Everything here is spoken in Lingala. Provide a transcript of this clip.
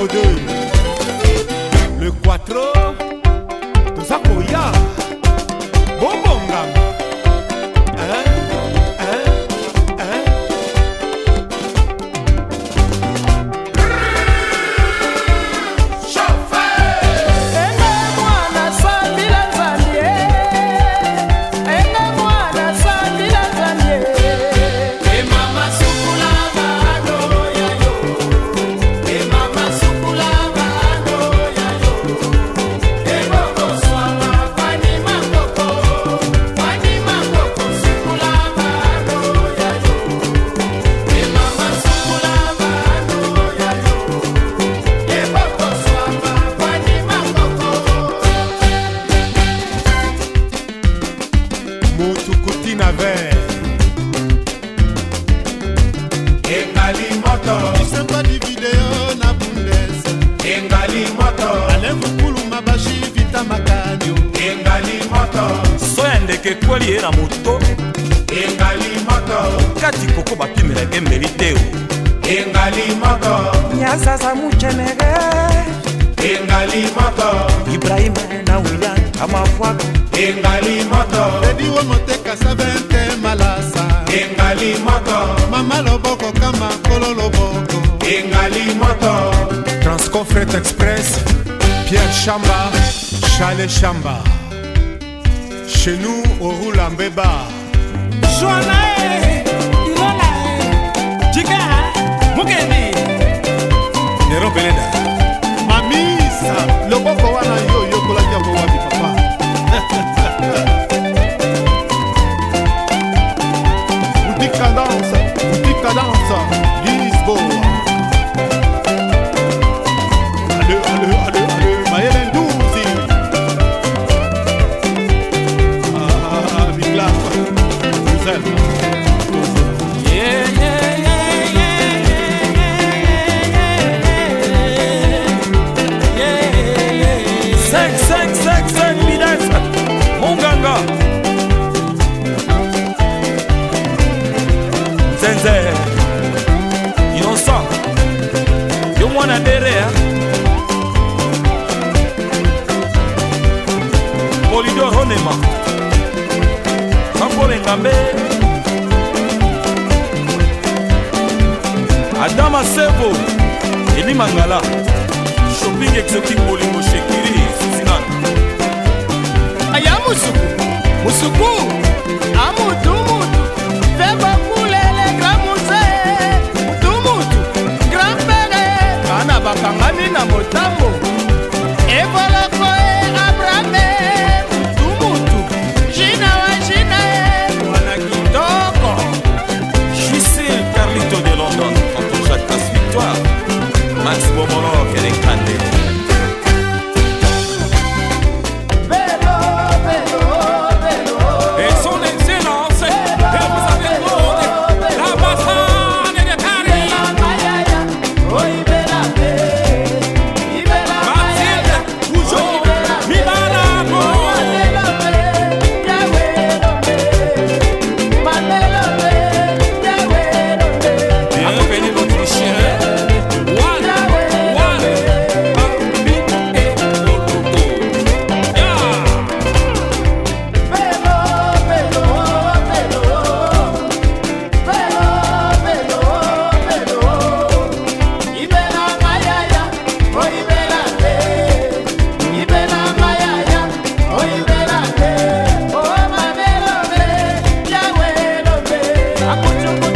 numéro 2 le quattro toza koya ye na moto engali moto kati koko bapimela ekembeli te o engali moto nyasaza mucenege engali moto ibrahima na william amafwaga engali moto ediwo moteka savente malasa engali moto mama loboko kama kolo loboko engali moto transcofret express pierre chamba chale chamba chez nous au Roulambe Bar. Joana 5 bidese munganga zenze innocent yo mwana ndere polidor honema sankola engambe adama sevo eli mangala shopping exotique bolingo sheki musuku amutu mutu feba kulele gramuse mutu mutu grampere kana bakangami na motambo evoloko e abrame mutu mutu jina wa jina e mwana kitoko jise carlito de london antojakas victoire max bomolo Apoyo